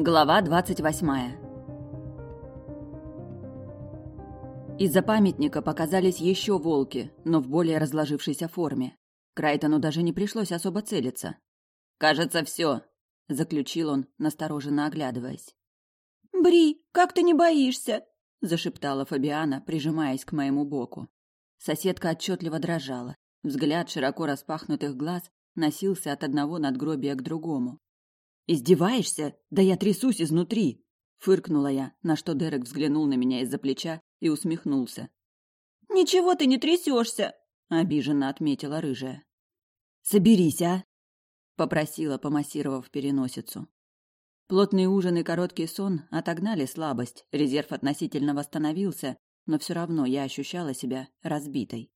Глава двадцать восьмая Из-за памятника показались еще волки, но в более разложившейся форме. Крайтону даже не пришлось особо целиться. «Кажется, все», — заключил он, настороженно оглядываясь. «Бри, как ты не боишься?» — зашептала Фабиана, прижимаясь к моему боку. Соседка отчетливо дрожала. Взгляд широко распахнутых глаз носился от одного надгробия к другому. «Издеваешься? Да я трясусь изнутри!» Фыркнула я, на что Дерек взглянул на меня из-за плеча и усмехнулся. «Ничего ты не трясешься!» — обиженно отметила рыжая. «Соберись, а!» — попросила, помассировав переносицу. Плотный ужин и короткий сон отогнали слабость, резерв относительно восстановился, но все равно я ощущала себя разбитой.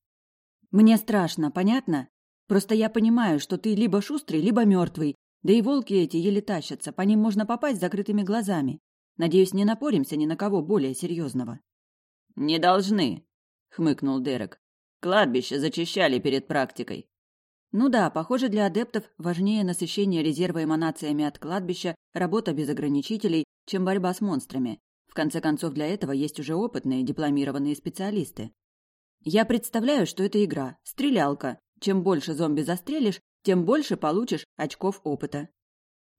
«Мне страшно, понятно? Просто я понимаю, что ты либо шустрый, либо мертвый, да и волки эти еле тащатся, по ним можно попасть закрытыми глазами. Надеюсь, не напоримся ни на кого более серьезного. «Не должны», — хмыкнул Дерек. «Кладбище зачищали перед практикой». Ну да, похоже, для адептов важнее насыщение резерва эманациями от кладбища, работа без ограничителей, чем борьба с монстрами. В конце концов, для этого есть уже опытные дипломированные специалисты. Я представляю, что это игра, стрелялка. Чем больше зомби застрелишь, тем больше получишь очков опыта.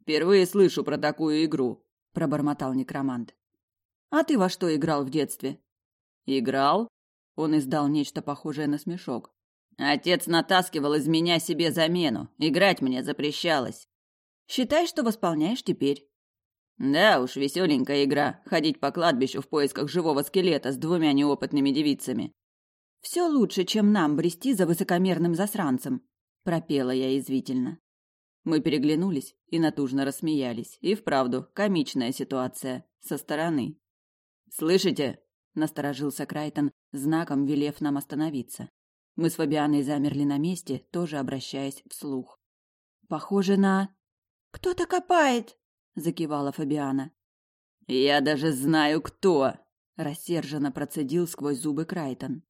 Впервые слышу про такую игру, пробормотал некромант. А ты во что играл в детстве? Играл? Он издал нечто похожее на смешок. Отец натаскивал из меня себе замену. Играть мне запрещалось. Считай, что восполняешь теперь. Да уж, веселенькая игра. Ходить по кладбищу в поисках живого скелета с двумя неопытными девицами. Все лучше, чем нам брести за высокомерным засранцем, пропела я извивительно. Мы переглянулись и натужно рассмеялись. И вправду, комичная ситуация со стороны. Слышите? насторожился Крайтон, знаком велев нам остановиться. Мы с Фабианой замерли на месте, тоже обращаясь вслух. Похоже на Кто-то копает, закивала Фабиана. Я даже знаю кто, рассерженно процедил сквозь зубы Крайтон.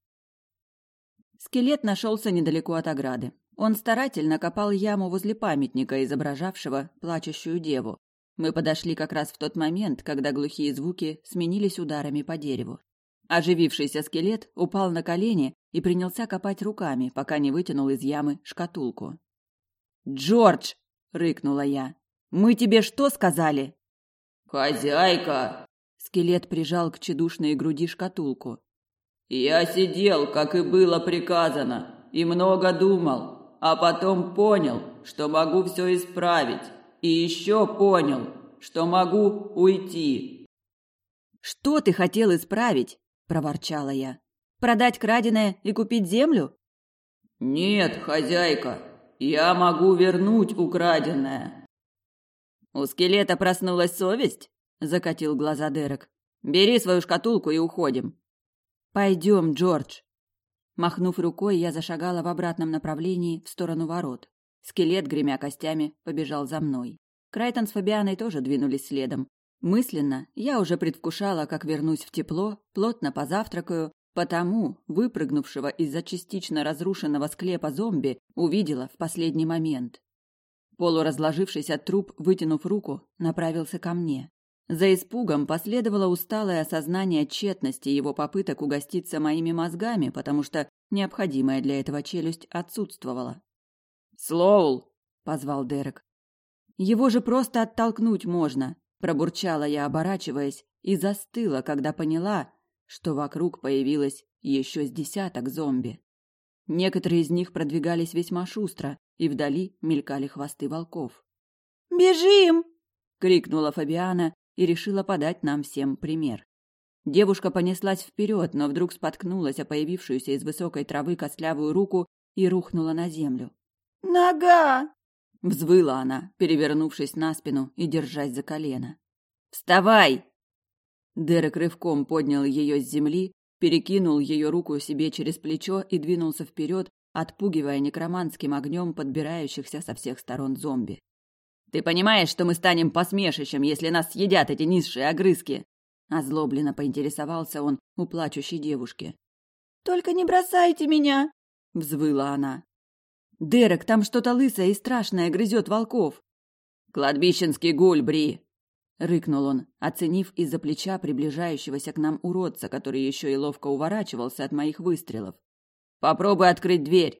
Скелет нашелся недалеко от ограды. Он старательно копал яму возле памятника, изображавшего плачущую деву. Мы подошли как раз в тот момент, когда глухие звуки сменились ударами по дереву. Оживившийся скелет упал на колени и принялся копать руками, пока не вытянул из ямы шкатулку. «Джордж!» — рыкнула я. «Мы тебе что сказали?» «Хозяйка!» Скелет прижал к чедушной груди шкатулку. Я сидел, как и было приказано, и много думал, а потом понял, что могу все исправить, и еще понял, что могу уйти. Что ты хотел исправить? проворчала я. Продать краденое и купить землю? Нет, хозяйка, я могу вернуть украденное. У скелета проснулась совесть? закатил глаза Дерек. Бери свою шкатулку и уходим. Пойдем, Джордж. Махнув рукой, я зашагала в обратном направлении в сторону ворот. Скелет, гремя костями, побежал за мной. Крайтон с Фабианой тоже двинулись следом. Мысленно я уже предвкушала, как вернусь в тепло, плотно позавтракаю, потому выпрыгнувшего из-за частично разрушенного склепа зомби увидела в последний момент. Полуразложившийся труп, вытянув руку, направился ко мне. За испугом последовало усталое осознание тщетности его попыток угоститься моими мозгами, потому что необходимая для этого челюсть отсутствовала. «Слоул!» — позвал Дерек. «Его же просто оттолкнуть можно!» — пробурчала я, оборачиваясь, и застыла, когда поняла, что вокруг появилось еще с десяток зомби. Некоторые из них продвигались весьма шустро, и вдали мелькали хвосты волков. «Бежим!» — крикнула Фабиана, и решила подать нам всем пример. Девушка понеслась вперед, но вдруг споткнулась о появившуюся из высокой травы костлявую руку и рухнула на землю. «Нога!» — взвыла она, перевернувшись на спину и держась за колено. «Вставай!» Дерек рывком поднял ее с земли, перекинул ее руку себе через плечо и двинулся вперед, отпугивая некроманским огнем подбирающихся со всех сторон зомби. Ты понимаешь, что мы станем посмешищем, если нас съедят эти низшие огрызки? Озлобленно поинтересовался он у плачущей девушки. Только не бросайте меня, взвыла она. Дерек, там что-то лысое и страшное грызет волков. Кладбищенский гуль, Бри. — рыкнул он, оценив из-за плеча приближающегося к нам уродца, который еще и ловко уворачивался от моих выстрелов. «Попробуй открыть дверь!»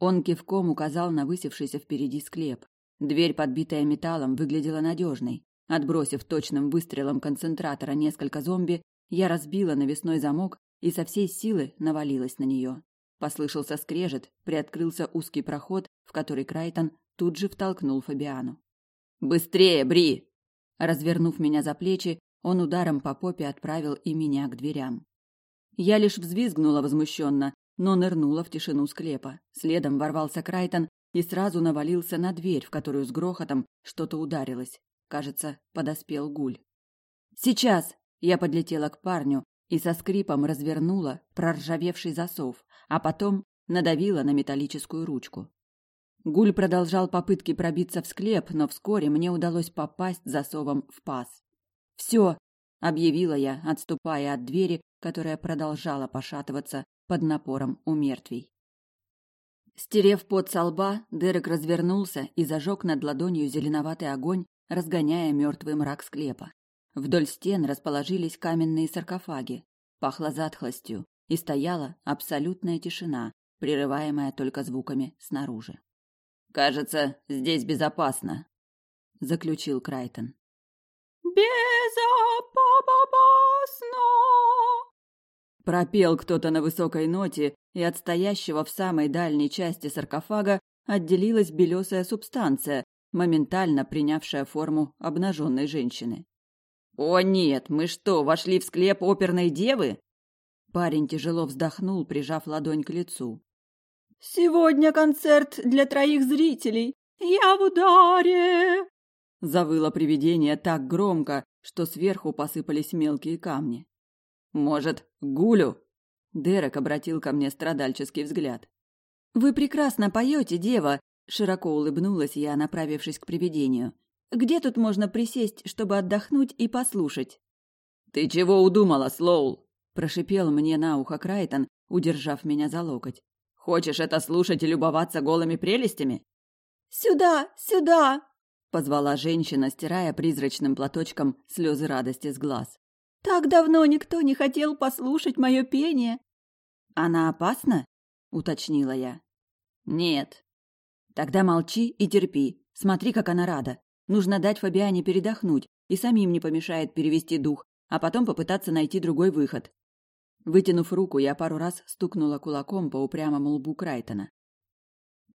Он кивком указал на высевшийся впереди склеп. Дверь, подбитая металлом, выглядела надежной. Отбросив точным выстрелом концентратора несколько зомби, я разбила навесной замок и со всей силы навалилась на нее. Послышался скрежет, приоткрылся узкий проход, в который Крайтон тут же втолкнул Фабиану. «Быстрее, Бри!» Развернув меня за плечи, он ударом по попе отправил и меня к дверям. Я лишь взвизгнула возмущенно, но нырнула в тишину склепа. Следом ворвался Крайтон и сразу навалился на дверь, в которую с грохотом что-то ударилось. Кажется, подоспел гуль. «Сейчас!» Я подлетела к парню и со скрипом развернула проржавевший засов, а потом надавила на металлическую ручку. Гуль продолжал попытки пробиться в склеп, но вскоре мне удалось попасть засовом в паз. «Все!» — объявила я, отступая от двери, которая продолжала пошатываться под напором у мертвей. Стерев пот со лба, Дерек развернулся и зажег над ладонью зеленоватый огонь, разгоняя мертвый мрак склепа. Вдоль стен расположились каменные саркофаги. Пахло затхлостью, и стояла абсолютная тишина, прерываемая только звуками снаружи. «Кажется, здесь безопасно», — заключил Крайтон. «Безопасно!» Пропел кто-то на высокой ноте, и от стоящего в самой дальней части саркофага отделилась белесая субстанция, моментально принявшая форму обнаженной женщины. «О нет, мы что, вошли в склеп оперной девы?» Парень тяжело вздохнул, прижав ладонь к лицу. «Сегодня концерт для троих зрителей. Я в ударе!» Завыло привидение так громко, что сверху посыпались мелкие камни. «Может, гулю?» Дерек обратил ко мне страдальческий взгляд. «Вы прекрасно поете, дева!» Широко улыбнулась я, направившись к привидению. «Где тут можно присесть, чтобы отдохнуть и послушать?» «Ты чего удумала, Слоул?» Прошипел мне на ухо Крайтон, удержав меня за локоть. «Хочешь это слушать и любоваться голыми прелестями?» «Сюда, сюда!» Позвала женщина, стирая призрачным платочком слезы радости с глаз. «Так давно никто не хотел послушать мое пение!» «Она опасна?» — уточнила я. «Нет». «Тогда молчи и терпи. Смотри, как она рада. Нужно дать Фабиане передохнуть, и самим не помешает перевести дух, а потом попытаться найти другой выход. Вытянув руку, я пару раз стукнула кулаком по упрямому лбу Крайтона.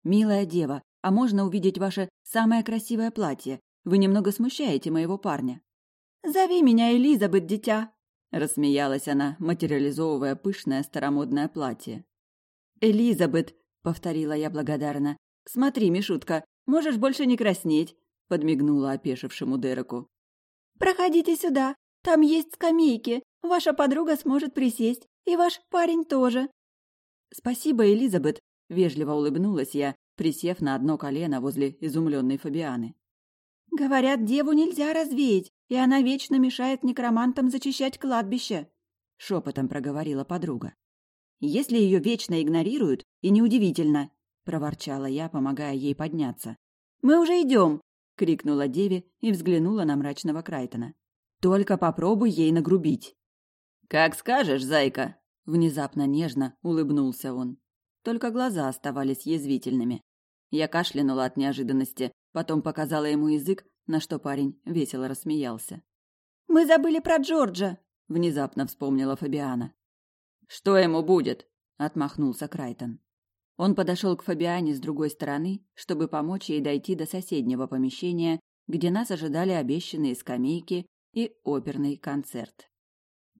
«Милая дева, а можно увидеть ваше самое красивое платье? Вы немного смущаете моего парня». «Зови меня Элизабет, дитя!» — рассмеялась она, материализовывая пышное старомодное платье. «Элизабет!» — повторила я благодарно. «Смотри, Мишутка, можешь больше не краснеть!» — подмигнула опешившему Дереку. «Проходите сюда, там есть скамейки, Ваша подруга сможет присесть, и ваш парень тоже. Спасибо, Элизабет, вежливо улыбнулась я, присев на одно колено возле изумленной Фабианы. Говорят, деву нельзя развеять, и она вечно мешает некромантам зачищать кладбище, шепотом проговорила подруга. Если ее вечно игнорируют, и неудивительно, проворчала я, помогая ей подняться. Мы уже идем, крикнула деве и взглянула на мрачного Крайтона. Только попробуй ей нагрубить. «Как скажешь, зайка!» Внезапно нежно улыбнулся он. Только глаза оставались язвительными. Я кашлянула от неожиданности, потом показала ему язык, на что парень весело рассмеялся. «Мы забыли про Джорджа!» — внезапно вспомнила Фабиана. «Что ему будет?» — отмахнулся Крайтон. Он подошел к Фабиане с другой стороны, чтобы помочь ей дойти до соседнего помещения, где нас ожидали обещанные скамейки и оперный концерт.